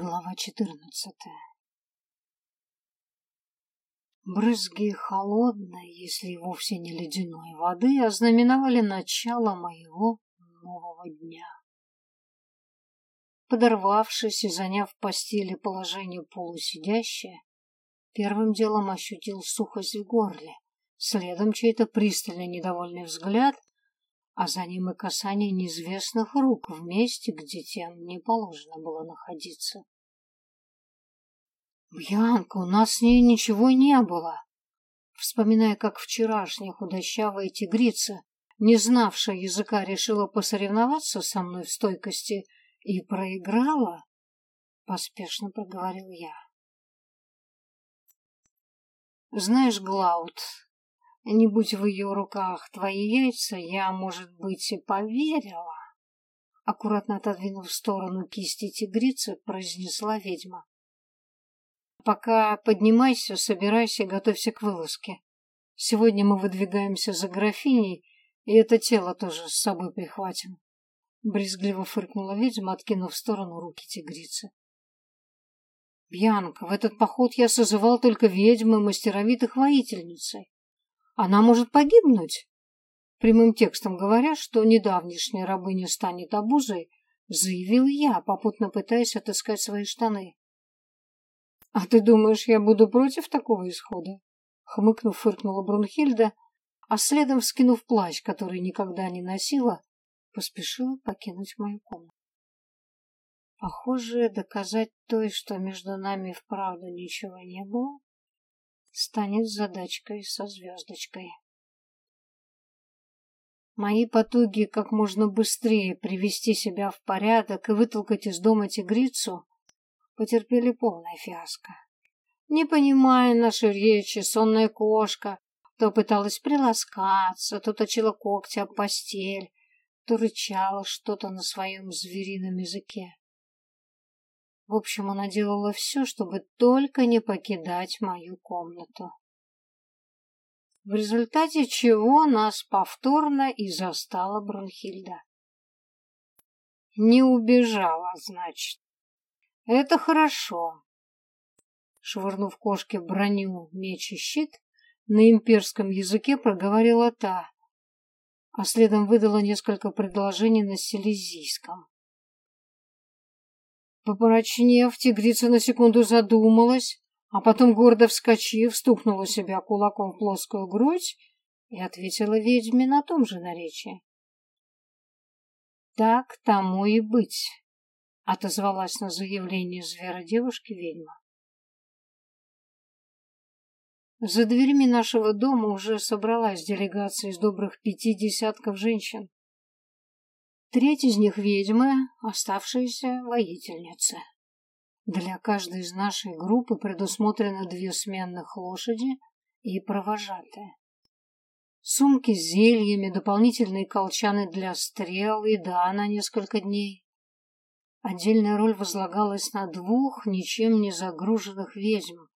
Глава четырнадцатая Брызги холодной, если вовсе не ледяной воды, ознаменовали начало моего нового дня. Подорвавшись и заняв в постели положение полусидящее, первым делом ощутил сухость в горле, следом чей-то пристальный недовольный взгляд, а за ним и касание неизвестных рук в месте, где тем не положено было находиться. «Бьянка, у нас с ней ничего не было!» Вспоминая, как вчерашняя худощавая тигрица, не знавшая языка, решила посоревноваться со мной в стойкости и проиграла, поспешно проговорил я. Знаешь, Глауд, не будь в ее руках твои яйца, я, может быть, и поверила. Аккуратно отодвинув в сторону кисти тигрицы, произнесла ведьма. Пока поднимайся, собирайся, готовься к вылазке. Сегодня мы выдвигаемся за графиней, и это тело тоже с собой прихватим. Брезгливо фыркнула ведьма, откинув в сторону руки тигрицы. Бьянка, в этот поход я созывал только ведьмы мастеровитых воительницей. Она может погибнуть. Прямым текстом говоря, что недавнешняя рабыня станет обузой, заявил я, попутно пытаясь отыскать свои штаны. «А ты думаешь, я буду против такого исхода?» Хмыкнув, фыркнула Брунхильда, а следом, вскинув плащ, который никогда не носила, поспешила покинуть мою комнату. Похоже, доказать той, что между нами вправду ничего не было, станет задачкой со звездочкой. Мои потуги как можно быстрее привести себя в порядок и вытолкать из дома тигрицу потерпели полное фиаско. Не понимая нашей речи, сонная кошка то пыталась приласкаться, то точила когти об постель, то рычала что-то на своем зверином языке. В общем, она делала все, чтобы только не покидать мою комнату. В результате чего нас повторно и застала Брунхильда. Не убежала, значит. Это хорошо. Швырнув кошке броню, меч и щит, на имперском языке проговорила та, а следом выдала несколько предложений на селезийском. Попорочнев, тигрица на секунду задумалась, а потом, гордо вскочив, стукнула себя кулаком в плоскую грудь и ответила ведьме на том же наречии. «Так тому и быть» отозвалась на заявление звера девушки ведьма. За дверьми нашего дома уже собралась делегация из добрых пяти десятков женщин. Треть из них ведьмы, оставшиеся воительницы. Для каждой из нашей группы предусмотрено две сменных лошади и провожатые. Сумки с зельями, дополнительные колчаны для стрел, еда на несколько дней. Отдельная роль возлагалась на двух ничем не загруженных ведьм,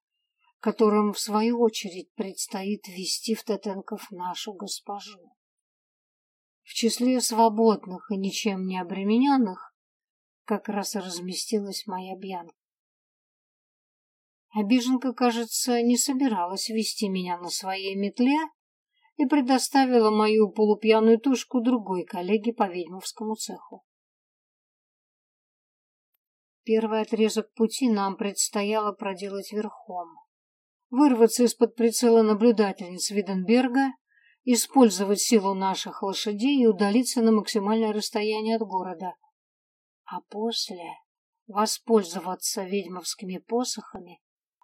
которым, в свою очередь, предстоит вести в Тетенков нашу госпожу. В числе свободных и ничем не обремененных как раз разместилась моя Бьянка. Обиженка, кажется, не собиралась вести меня на своей метле и предоставила мою полупьяную тушку другой коллеге по ведьмовскому цеху. Первый отрезок пути нам предстояло проделать верхом. Вырваться из-под прицела наблюдательниц Виденберга, использовать силу наших лошадей и удалиться на максимальное расстояние от города. А после воспользоваться ведьмовскими посохами,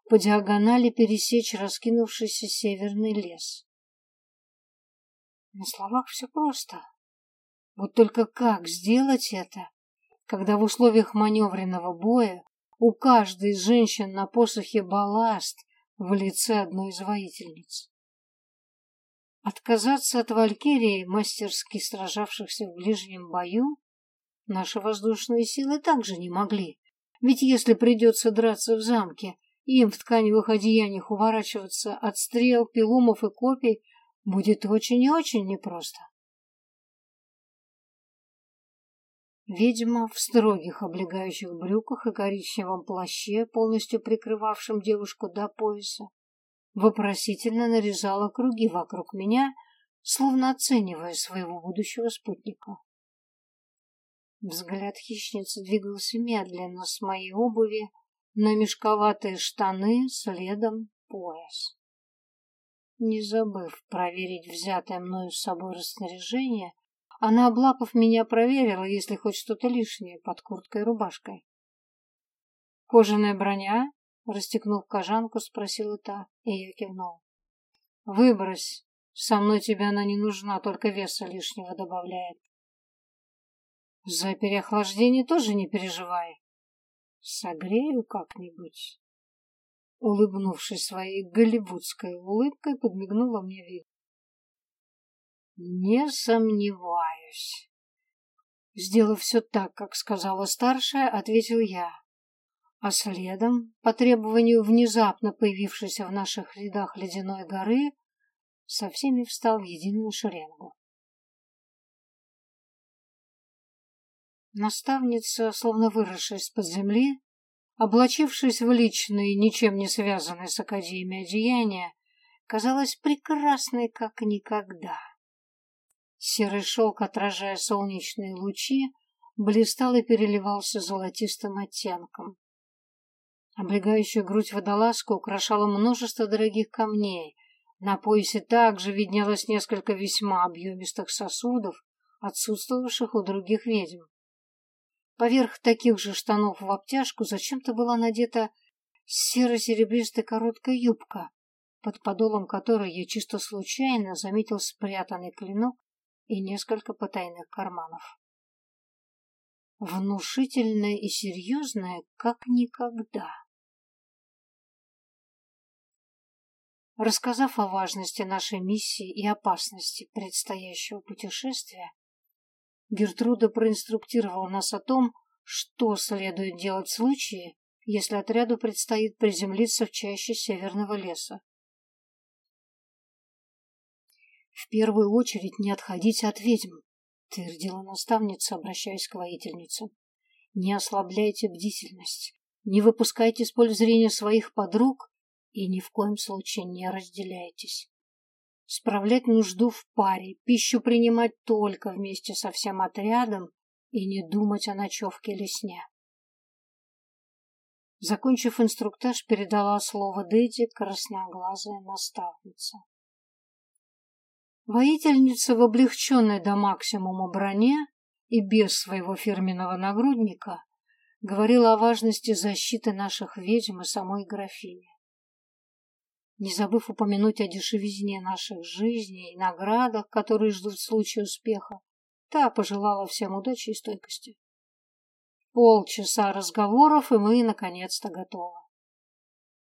по диагонали пересечь раскинувшийся северный лес. На словах все просто. Вот только как сделать это, когда в условиях маневренного боя у каждой из женщин на посохе балласт в лице одной из воительниц. Отказаться от Валькирии, мастерски сражавшихся в ближнем бою, наши воздушные силы также не могли, ведь если придется драться в замке, им в тканевых одеяниях уворачиваться от стрел, пилумов и копий будет очень и очень непросто. Ведьма в строгих облегающих брюках и коричневом плаще, полностью прикрывавшем девушку до пояса, вопросительно нарезала круги вокруг меня, словно оценивая своего будущего спутника. Взгляд хищницы двигался медленно с моей обуви на мешковатые штаны, следом пояс. Не забыв проверить взятое мною с собой раснаряжение, она, облапав меня, проверила, есть ли хоть что-то лишнее под курткой и рубашкой. «Кожаная броня?» — расстегнув кожанку, спросила та, и я кивнул. «Выбрось. Со мной тебе она не нужна, только веса лишнего добавляет». «За переохлаждение тоже не переживай. Согрею как-нибудь». Улыбнувшись своей голливудской улыбкой, подмигнула мне вид. Не сомневаюсь. Сделав все так, как сказала старшая, ответил я. А следом, по требованию внезапно появившейся в наших рядах ледяной горы, со всеми встал в единую шеренгу. Наставница, словно выросшая из-под земли, облачившись в личные, ничем не связанные с Академией одеяния, казалась прекрасной, как никогда. Серый шелк, отражая солнечные лучи, блистал и переливался золотистым оттенком. Облегающую грудь водолазку украшало множество дорогих камней. На поясе также виднелось несколько весьма объемистых сосудов, отсутствовавших у других ведьм. Поверх таких же штанов в обтяжку зачем-то была надета серо-серебристая короткая юбка, под подолом которой я чисто случайно заметил спрятанный клинок и несколько потайных карманов. Внушительная и серьезная, как никогда. Рассказав о важности нашей миссии и опасности предстоящего путешествия, Гертруда проинструктировала нас о том, что следует делать в случае, если отряду предстоит приземлиться в чаще северного леса. В первую очередь не отходите от ведьм, твердила наставница, обращаясь к воительнице. Не ослабляйте бдительность, не выпускайте из поля зрения своих подруг и ни в коем случае не разделяйтесь. Справлять нужду в паре, пищу принимать только вместе со всем отрядом и не думать о ночевке или сне. Закончив инструктаж, передала слово Дэдди красноглазая наставница. Воительница в облегченной до максимума броне и без своего фирменного нагрудника говорила о важности защиты наших ведьм и самой графини. Не забыв упомянуть о дешевизне наших жизней и наградах, которые ждут в случае успеха, та пожелала всем удачи и стойкости. Полчаса разговоров, и мы наконец-то готовы.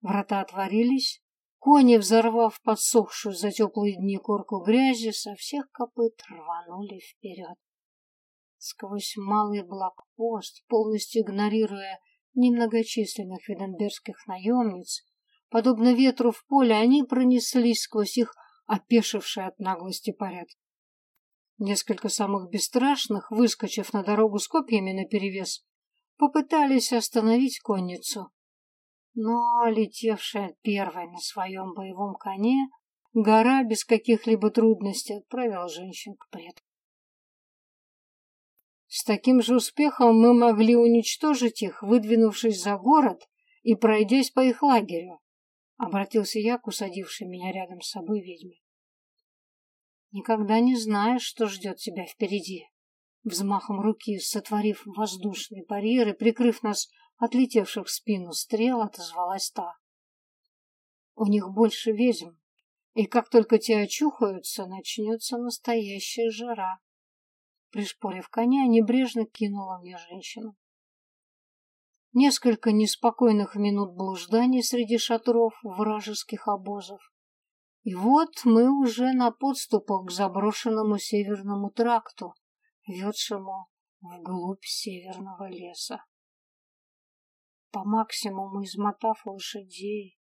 Врата отворились, Кони, взорвав подсохшую за теплые дни корку грязи, со всех копыт рванули вперед. Сквозь малый блокпост, полностью игнорируя немногочисленных виденбергских наемниц, подобно ветру в поле, они пронеслись сквозь их опешившие от наглости порядки. Несколько самых бесстрашных, выскочив на дорогу с копьями наперевес, попытались остановить конницу, но летевшая первой на своем боевом коне, гора без каких-либо трудностей отправила женщин к предку. С таким же успехом мы могли уничтожить их, выдвинувшись за город и пройдясь по их лагерю, обратился я к усадившей меня рядом с собой ведьме. Никогда не знаешь, что ждет тебя впереди. Взмахом руки, сотворив воздушный барьер и прикрыв нас отлетевших в спину стрел, отозвалась та. У них больше ведьм, и как только те очухаются, начнется настоящая жара. Пришпорив коня, небрежно кинула мне женщину. Несколько неспокойных минут блужданий среди шатров вражеских обозов. И вот мы уже на подступах к заброшенному северному тракту, ведшему вглубь северного леса по максимуму измотав лошадей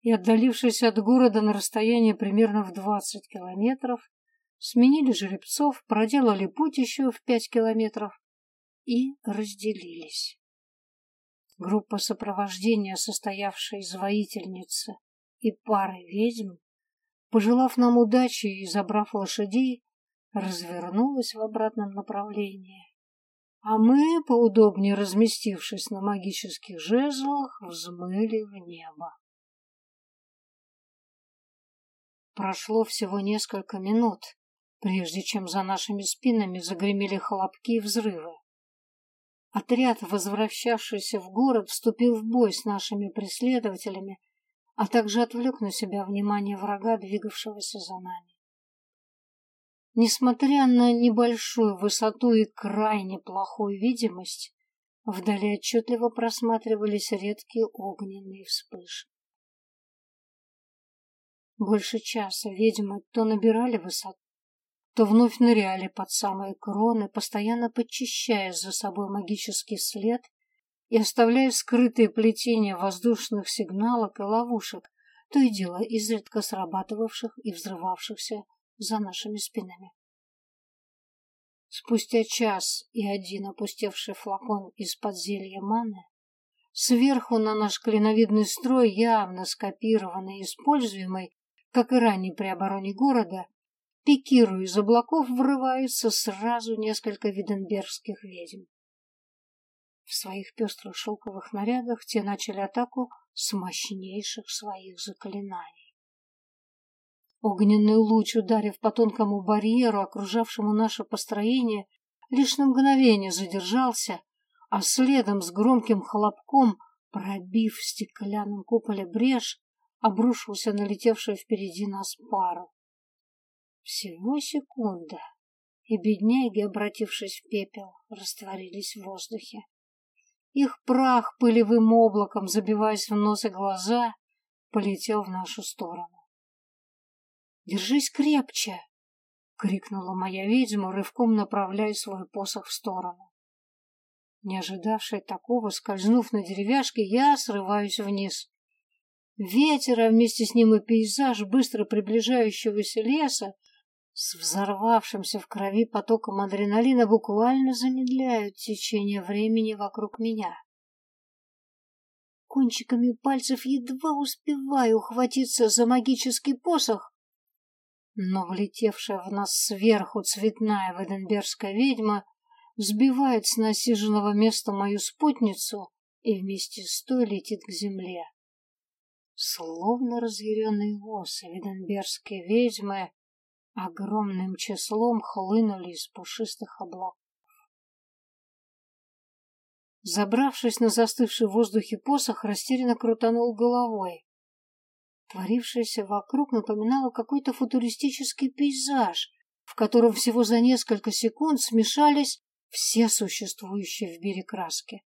и отдалившись от города на расстояние примерно в двадцать километров, сменили жеребцов, проделали путь еще в пять километров и разделились. Группа сопровождения, состоявшая из воительницы и пары ведьм, пожелав нам удачи и забрав лошадей, развернулась в обратном направлении. А мы, поудобнее разместившись на магических жезлах, взмыли в небо. Прошло всего несколько минут, прежде чем за нашими спинами загремели хлопки и взрывы. Отряд, возвращавшийся в город, вступил в бой с нашими преследователями, а также отвлек на себя внимание врага, двигавшегося за нами. Несмотря на небольшую высоту и крайне плохую видимость, вдали отчетливо просматривались редкие огненные вспышки. Больше часа ведьмы то набирали высоту, то вновь ныряли под самые кроны, постоянно подчищая за собой магический след и оставляя скрытые плетения воздушных сигналок и ловушек, то и дело изредка срабатывавших и взрывавшихся за нашими спинами. Спустя час и один опустевший флакон из-под зелья маны, сверху на наш клиновидный строй, явно скопированный и используемый, как и ранее при обороне города, пикируя из облаков, врываются сразу несколько виденбергских ведьм. В своих пестрых шелковых нарядах те начали атаку с мощнейших своих заклинаний. Огненный луч, ударив по тонкому барьеру, окружавшему наше построение, лишь на мгновение задержался, а следом с громким хлопком, пробив в стеклянном куполе брешь, обрушился на летевшую впереди нас пару. Всего секунда, и бедняги, обратившись в пепел, растворились в воздухе. Их прах пылевым облаком, забиваясь в нос и глаза, полетел в нашу сторону. Держись крепче! — крикнула моя ведьма, рывком направляя свой посох в сторону. Не ожидавшая такого, скользнув на деревяшке, я срываюсь вниз. Ветер, а вместе с ним и пейзаж быстро приближающегося леса с взорвавшимся в крови потоком адреналина буквально замедляют течение времени вокруг меня. Кончиками пальцев едва успеваю ухватиться за магический посох, но влетевшая в нас сверху цветная веденбергская ведьма сбивает с насиженного места мою спутницу и вместе с той летит к земле. Словно разъяренные осы веденбергские ведьмы огромным числом хлынули из пушистых облаков. Забравшись на застывший в воздухе посох, растерянно крутанул головой. Творившееся вокруг напоминало какой-то футуристический пейзаж, в котором всего за несколько секунд смешались все существующие в мире краски.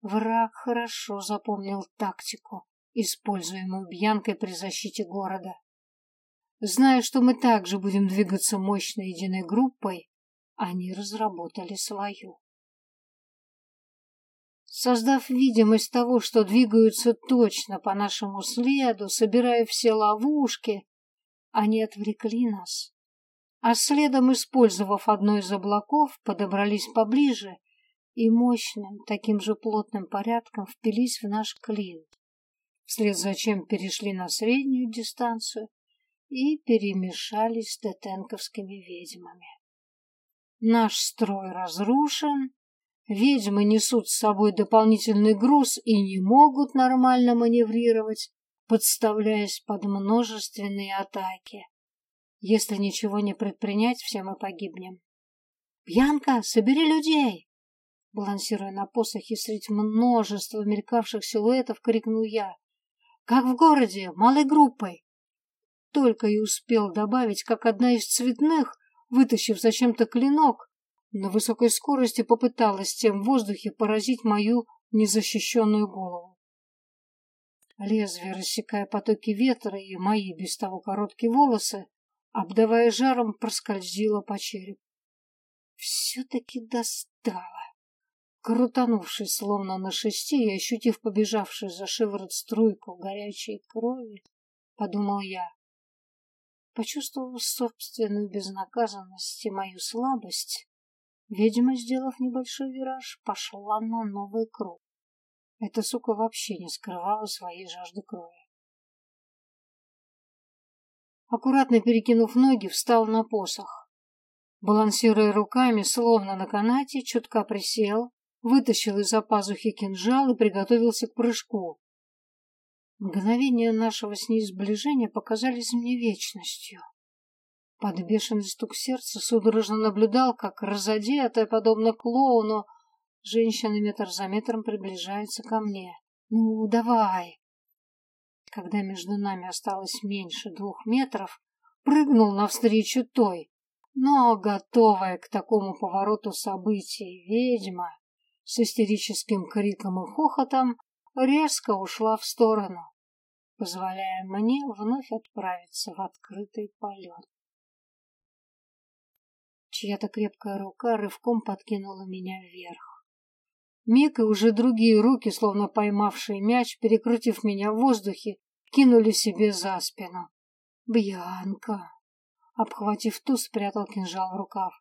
Враг хорошо запомнил тактику, используемую Бьянкой при защите города. Зная, что мы также будем двигаться мощной единой группой, они разработали свою. Создав видимость того, что двигаются точно по нашему следу, собирая все ловушки, они отвлекли нас. А следом, использовав одно из облаков, подобрались поближе и мощным, таким же плотным порядком впились в наш клин, вслед за чем перешли на среднюю дистанцию и перемешались с детенковскими ведьмами. Наш строй разрушен, Ведьмы несут с собой дополнительный груз и не могут нормально маневрировать, подставляясь под множественные атаки. Если ничего не предпринять, все мы погибнем. «Бьянка, собери людей!» Балансируя на посохе средь множества мелькавших силуэтов, крикнул я. «Как в городе, малой группой!» Только и успел добавить, как одна из цветных, вытащив зачем-то клинок, на высокой скорости попыталась тем в воздухе поразить мою незащищенную голову. Лезвие, рассекая потоки ветра и мои без того короткие волосы, обдавая жаром, проскользило по черепу. Все-таки достало. Крутанувшись, словно на шести и ощутив побежавшую за шиворот струйку горячей крови, подумал я. Почувствовав собственную безнаказанность и мою слабость, Ведьма, сделав небольшой вираж, пошла на новый круг. Эта сука вообще не скрывала своей жажды крови. Аккуратно перекинув ноги, встал на посох. Балансируя руками, словно на канате, чутка присел, вытащил из-за пазухи кинжал и приготовился к прыжку. Мгновения нашего с ней сближения показались мне вечностью. Под бешеный стук сердца судорожно наблюдал, как разодетая, подобно клоуну, женщина метр за метром приближается ко мне. «Ну, давай!» Когда между нами осталось меньше двух метров, прыгнул навстречу той, но, готовая к такому повороту событий, ведьма с истерическим криком и хохотом резко ушла в сторону, позволяя мне вновь отправиться в открытый полет. Чья-то крепкая рука рывком подкинула меня вверх. Миг и уже другие руки, словно поймавшие мяч, перекрутив меня в воздухе, кинули себе за спину. «Бьянка!» Обхватив ту, спрятал кинжал в рукав.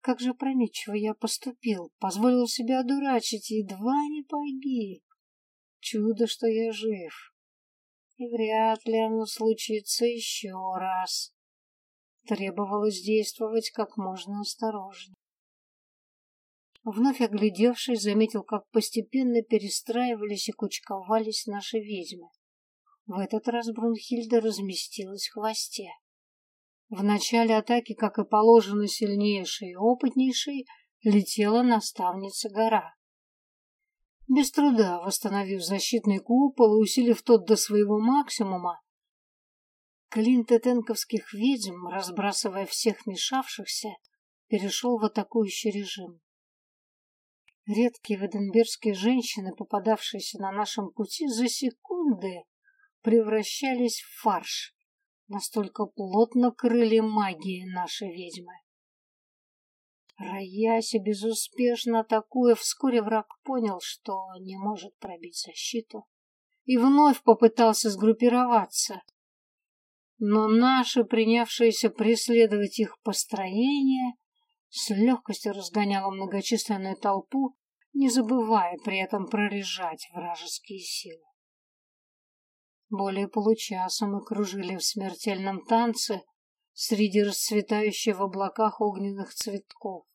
Как же опрометчиво я поступил, позволил себя одурачить, едва не погиб. Чудо, что я жив. И вряд ли оно случится еще раз. Требовалось действовать как можно осторожнее. Вновь оглядевшись, заметил, как постепенно перестраивались и кучковались наши ведьмы. В этот раз Брунхильда разместилась в хвосте. В начале атаки, как и положено сильнейшей и опытнейшей, летела наставница гора. Без труда восстановив защитный купол и усилив тот до своего максимума, Клин тетенковских ведьм, разбрасывая всех мешавшихся, перешел в атакующий режим. Редкие веденбергские женщины, попадавшиеся на нашем пути, за секунды превращались в фарш. Настолько плотно крыли магии наши ведьмы. Роясь безуспешно атакуя, вскоре враг понял, что не может пробить защиту, и вновь попытался сгруппироваться, но наше, принявшееся преследовать их построение, с легкостью разгоняло многочисленную толпу, не забывая при этом прорежать вражеские силы. Более получаса мы кружили в смертельном танце среди расцветающих в облаках огненных цветков.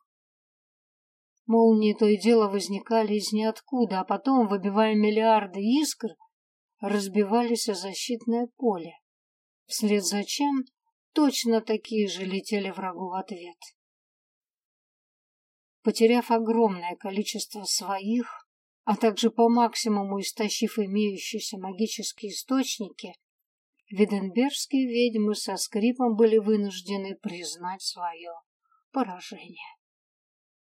Молнии то и дело возникали из ниоткуда, а потом, выбивая миллиарды искр, разбивались о защитное поле вслед за чем точно такие же летели врагу в ответ. Потеряв огромное количество своих, а также по максимуму истощив имеющиеся магические источники, виденбергские ведьмы со скрипом были вынуждены признать свое поражение.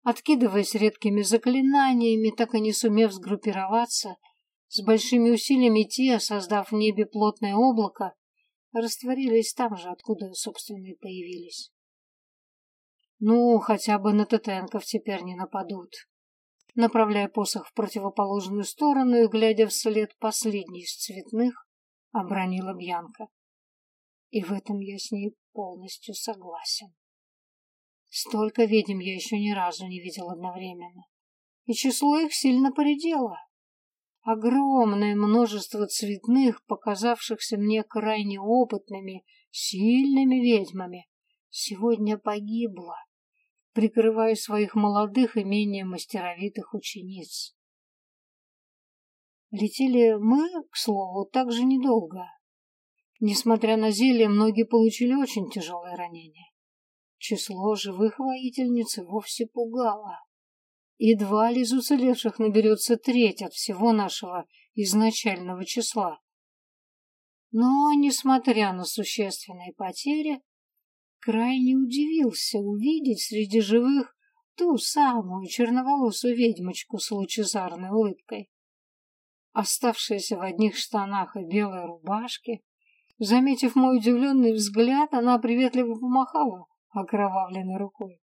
Откидываясь редкими заклинаниями, так и не сумев сгруппироваться, с большими усилиями те, создав в небе плотное облако, растворились там же, откуда, собственно, и появились. Ну, хотя бы на Тетенков теперь не нападут. Направляя посох в противоположную сторону и глядя вслед последней из цветных, обронила Бьянка. И в этом я с ней полностью согласен. Столько ведьм я еще ни разу не видел одновременно. И число их сильно поредело. Огромное множество цветных, показавшихся мне крайне опытными, сильными ведьмами, сегодня погибло, прикрывая своих молодых и менее мастеровитых учениц. Летели мы, к слову, так же недолго. Несмотря на зелье, многие получили очень тяжелые ранения. Число живых воительниц вовсе пугало. Едва ли из уцелевших наберется треть от всего нашего изначального числа. Но, несмотря на существенные потери, крайне удивился увидеть среди живых ту самую черноволосую ведьмочку с лучезарной улыбкой. Оставшаяся в одних штанах и белой рубашке, заметив мой удивленный взгляд, она приветливо помахала окровавленной рукой.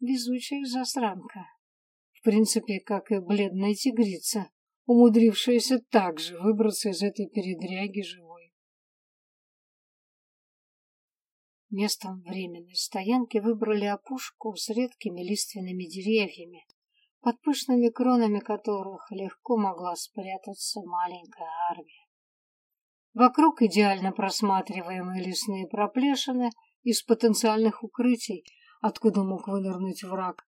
Везучая засранка. В принципе, как и бледная тигрица, умудрившаяся также выбраться из этой передряги живой. Местом временной стоянки выбрали опушку с редкими лиственными деревьями, под пышными кронами которых легко могла спрятаться маленькая армия. Вокруг идеально просматриваемые лесные проплешины из потенциальных укрытий, откуда мог вынырнуть враг,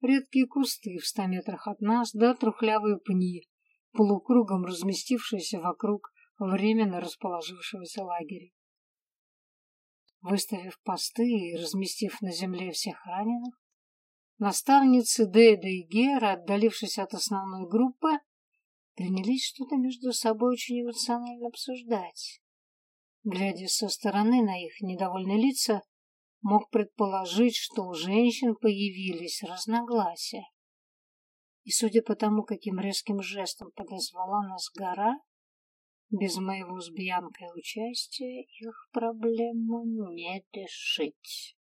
редкие кусты в ста метрах от нас, да трухлявые пни, полукругом разместившиеся вокруг временно расположившегося лагеря. Выставив посты и разместив на земле всех раненых, наставницы Деда и Гера, отдалившись от основной группы, принялись что-то между собой очень эмоционально обсуждать. Глядя со стороны на их недовольные лица, мог предположить, что у женщин появились разногласия. И судя по тому, каким резким жестом подозвала нас гора, без моего с Бьянкой участия их проблему не решить.